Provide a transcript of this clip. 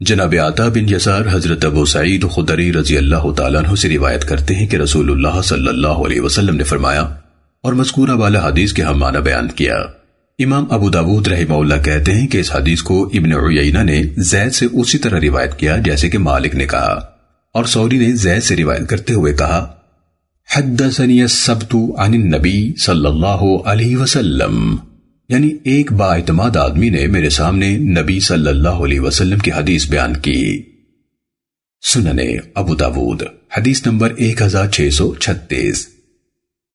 جناب عطا بن یسار حضرت ابو سعید خدری رضی اللہ تعالیٰ عنہ سے روایت کرتے ہیں کہ رسول اللہ صلی اللہ علیہ وسلم نے فرمایا اور مذکورہ والا حدیث کے ہم معنی بیان کیا۔ امام ابو داود رحمہ اللہ کہتے ہیں کہ اس حدیث کو ابن عیینہ نے زید سے اسی طرح روایت کیا جیسے کہ مالک نے کہا اور سوری نے زید سے روایت کرتے ہوئے کہا، حدثنی السبت عن النبی صلی اللہ علیہ وسلم۔ یعنی ایک با اعتماد آدمی نے میرے سامنے نبی صلی اللہ علیہ وسلم کی حدیث بیان کی۔ سننے ابو داود، حدیث نمبر 1636